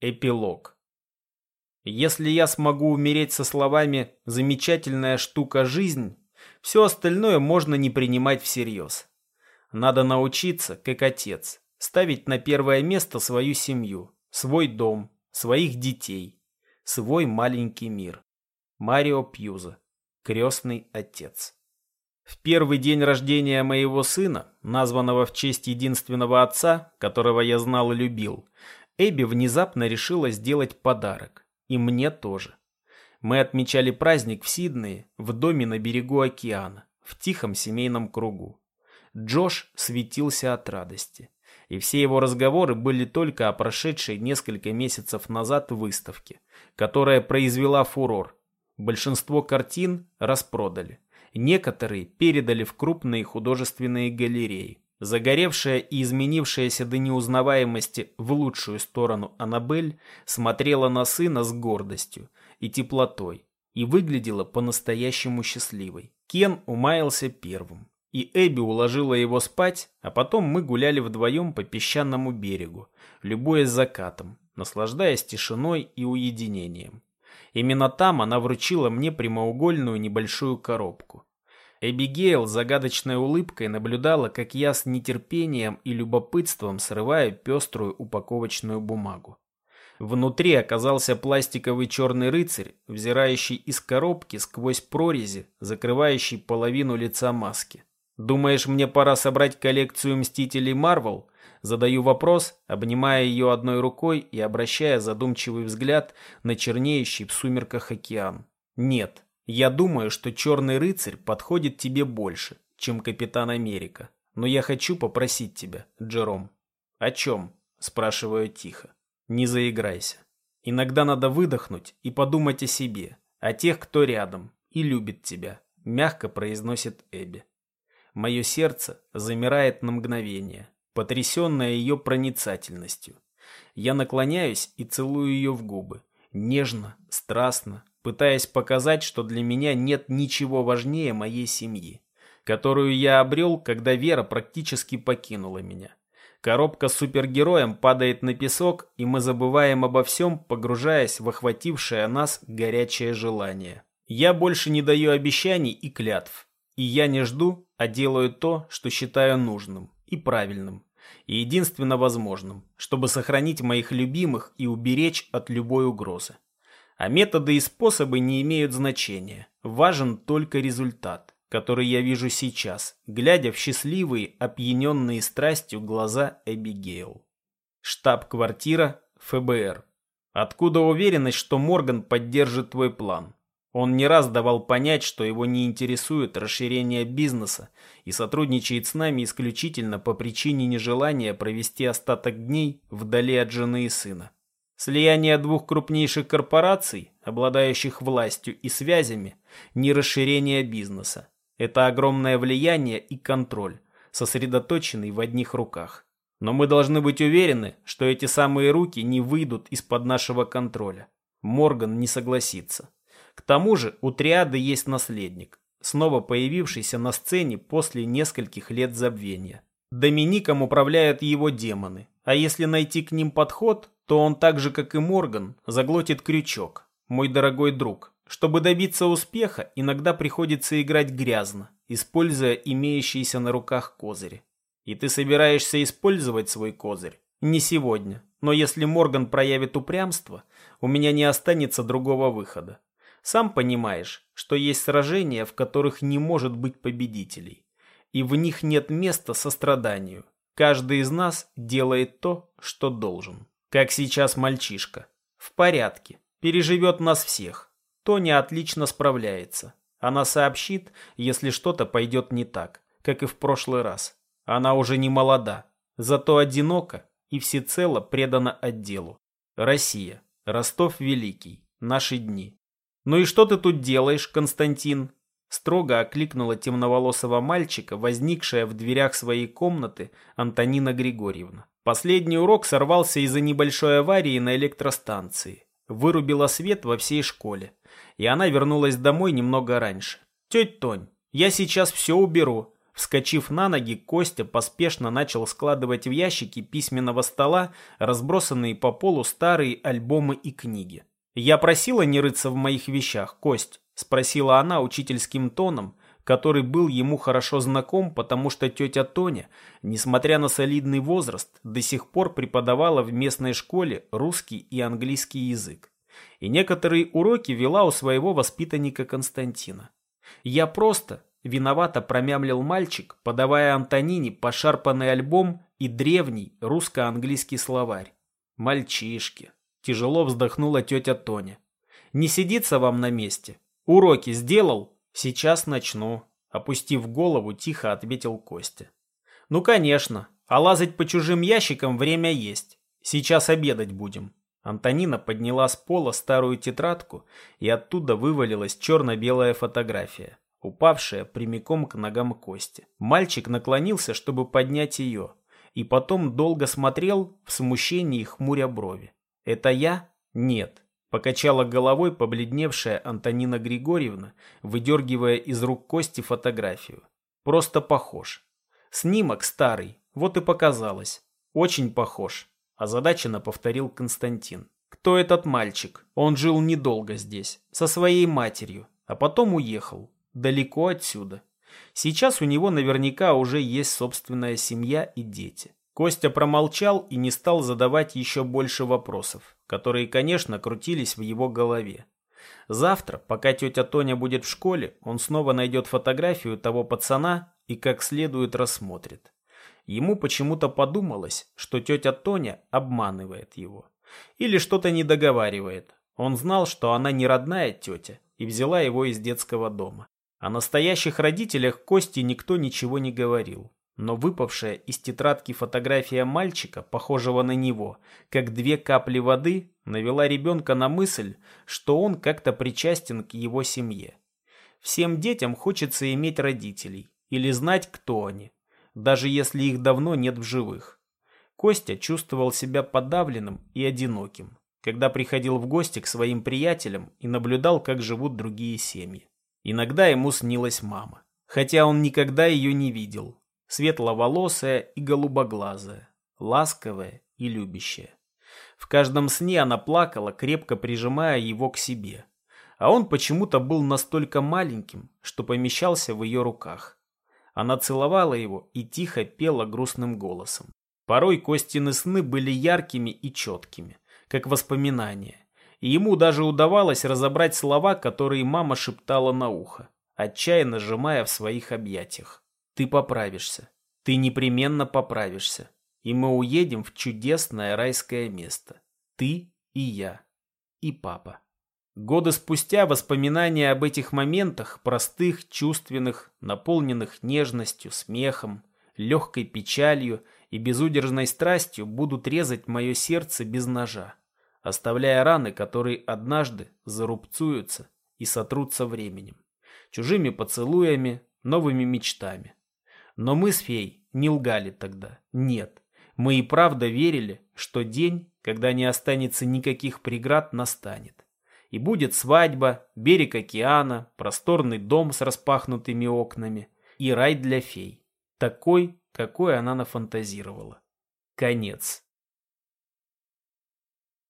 Эпилог. Если я смогу умереть со словами «замечательная штука жизнь», все остальное можно не принимать всерьез. Надо научиться, как отец, ставить на первое место свою семью, свой дом, своих детей, свой маленький мир. Марио Пьюза. Крестный отец. В первый день рождения моего сына, названного в честь единственного отца, которого я знал и любил, Эбби внезапно решила сделать подарок. И мне тоже. Мы отмечали праздник в Сиднее, в доме на берегу океана, в тихом семейном кругу. Джош светился от радости. И все его разговоры были только о прошедшей несколько месяцев назад выставке, которая произвела фурор. Большинство картин распродали. Некоторые передали в крупные художественные галереи. Загоревшая и изменившаяся до неузнаваемости в лучшую сторону Аннабель смотрела на сына с гордостью и теплотой и выглядела по-настоящему счастливой. Кен умаялся первым, и Эбби уложила его спать, а потом мы гуляли вдвоем по песчаному берегу, любуясь закатом, наслаждаясь тишиной и уединением. Именно там она вручила мне прямоугольную небольшую коробку. Эбигейл загадочной улыбкой наблюдала, как я с нетерпением и любопытством срываю пеструю упаковочную бумагу. Внутри оказался пластиковый черный рыцарь, взирающий из коробки сквозь прорези, закрывающий половину лица маски. «Думаешь, мне пора собрать коллекцию Мстителей Марвел?» Задаю вопрос, обнимая ее одной рукой и обращая задумчивый взгляд на чернеющий в сумерках океан. «Нет, я думаю, что Черный Рыцарь подходит тебе больше, чем Капитан Америка. Но я хочу попросить тебя, Джером. О чем? Спрашиваю тихо. Не заиграйся. Иногда надо выдохнуть и подумать о себе, о тех, кто рядом и любит тебя, мягко произносит Эбби. Мое сердце замирает на мгновение, потрясенное ее проницательностью. Я наклоняюсь и целую ее в губы, нежно, страстно, пытаясь показать, что для меня нет ничего важнее моей семьи, которую я обрел, когда Вера практически покинула меня. Коробка с супергероем падает на песок, и мы забываем обо всем, погружаясь в охватившее нас горячее желание. Я больше не даю обещаний и клятв. И я не жду, а делаю то, что считаю нужным и правильным, и единственно возможным, чтобы сохранить моих любимых и уберечь от любой угрозы. А методы и способы не имеют значения. Важен только результат, который я вижу сейчас, глядя в счастливые, опьяненные страстью глаза Эбигейл. Штаб-квартира ФБР. Откуда уверенность, что Морган поддержит твой план? Он не раз давал понять, что его не интересует расширение бизнеса и сотрудничает с нами исключительно по причине нежелания провести остаток дней вдали от жены и сына. Слияние двух крупнейших корпораций, обладающих властью и связями, не расширение бизнеса. Это огромное влияние и контроль, сосредоточенный в одних руках. Но мы должны быть уверены, что эти самые руки не выйдут из-под нашего контроля. Морган не согласится. К тому же у триады есть наследник, снова появившийся на сцене после нескольких лет забвения. Домиником управляют его демоны, а если найти к ним подход, то он так же, как и Морган, заглотит крючок, мой дорогой друг. Чтобы добиться успеха, иногда приходится играть грязно, используя имеющиеся на руках козыри. И ты собираешься использовать свой козырь? Не сегодня. Но если Морган проявит упрямство, у меня не останется другого выхода. Сам понимаешь, что есть сражения, в которых не может быть победителей. И в них нет места состраданию. Каждый из нас делает то, что должен. Как сейчас мальчишка. В порядке. Переживет нас всех. Тоня отлично справляется. Она сообщит, если что-то пойдет не так, как и в прошлый раз. Она уже не молода, зато одинока и всецело предана отделу. Россия. Ростов Великий. Наши дни. «Ну и что ты тут делаешь, Константин?» Строго окликнула темноволосого мальчика, возникшая в дверях своей комнаты Антонина Григорьевна. Последний урок сорвался из-за небольшой аварии на электростанции. Вырубила свет во всей школе. И она вернулась домой немного раньше. «Тетя Тонь, я сейчас все уберу. Вскочив на ноги, Костя поспешно начал складывать в ящики письменного стола разбросанные по полу старые альбомы и книги. «Я просила не рыться в моих вещах, Кость?» – спросила она учительским тоном, который был ему хорошо знаком, потому что тетя Тоня, несмотря на солидный возраст, до сих пор преподавала в местной школе русский и английский язык. И некоторые уроки вела у своего воспитанника Константина. «Я просто», Виновато промямлил мальчик, подавая Антонине пошарпанный альбом и древний русско-английский словарь. «Мальчишки!» – тяжело вздохнула тетя Тоня. «Не сидится вам на месте? Уроки сделал? Сейчас начну», – опустив голову, тихо ответил Костя. «Ну, конечно. А лазать по чужим ящикам время есть. Сейчас обедать будем». Антонина подняла с пола старую тетрадку, и оттуда вывалилась черно-белая фотография упавшая прямиком к ногам Кости. Мальчик наклонился, чтобы поднять ее, и потом долго смотрел в смущении хмуря брови. «Это я? Нет», — покачала головой побледневшая Антонина Григорьевна, выдергивая из рук Кости фотографию. «Просто похож. Снимок старый, вот и показалось. Очень похож», — озадаченно повторил Константин. «Кто этот мальчик? Он жил недолго здесь, со своей матерью, а потом уехал далеко отсюда. Сейчас у него наверняка уже есть собственная семья и дети. Костя промолчал и не стал задавать еще больше вопросов, которые, конечно, крутились в его голове. Завтра, пока тетя Тоня будет в школе, он снова найдет фотографию того пацана и как следует рассмотрит. Ему почему-то подумалось, что тетя Тоня обманывает его. Или что-то не договаривает. Он знал, что она не родная тетя и взяла его из детского дома. О настоящих родителях Кости никто ничего не говорил. Но выпавшая из тетрадки фотография мальчика, похожего на него, как две капли воды, навела ребенка на мысль, что он как-то причастен к его семье. Всем детям хочется иметь родителей или знать, кто они, даже если их давно нет в живых. Костя чувствовал себя подавленным и одиноким, когда приходил в гости к своим приятелям и наблюдал, как живут другие семьи. Иногда ему снилась мама, хотя он никогда ее не видел. Светловолосая и голубоглазая, ласковая и любящая. В каждом сне она плакала, крепко прижимая его к себе. А он почему-то был настолько маленьким, что помещался в ее руках. Она целовала его и тихо пела грустным голосом. Порой Костины сны были яркими и четкими, как воспоминания и ему даже удавалось разобрать слова, которые мама шептала на ухо, отчаянно сжимая в своих объятиях. «Ты поправишься. Ты непременно поправишься. И мы уедем в чудесное райское место. Ты и я. И папа». Годы спустя воспоминания об этих моментах, простых, чувственных, наполненных нежностью, смехом, легкой печалью и безудержной страстью, будут резать мое сердце без ножа оставляя раны, которые однажды зарубцуются и сотрутся временем, чужими поцелуями, новыми мечтами. Но мы с фей не лгали тогда. Нет, мы и правда верили, что день, когда не останется никаких преград, настанет. И будет свадьба, берег океана, просторный дом с распахнутыми окнами и рай для фей. Такой, какой она нафантазировала. Конец.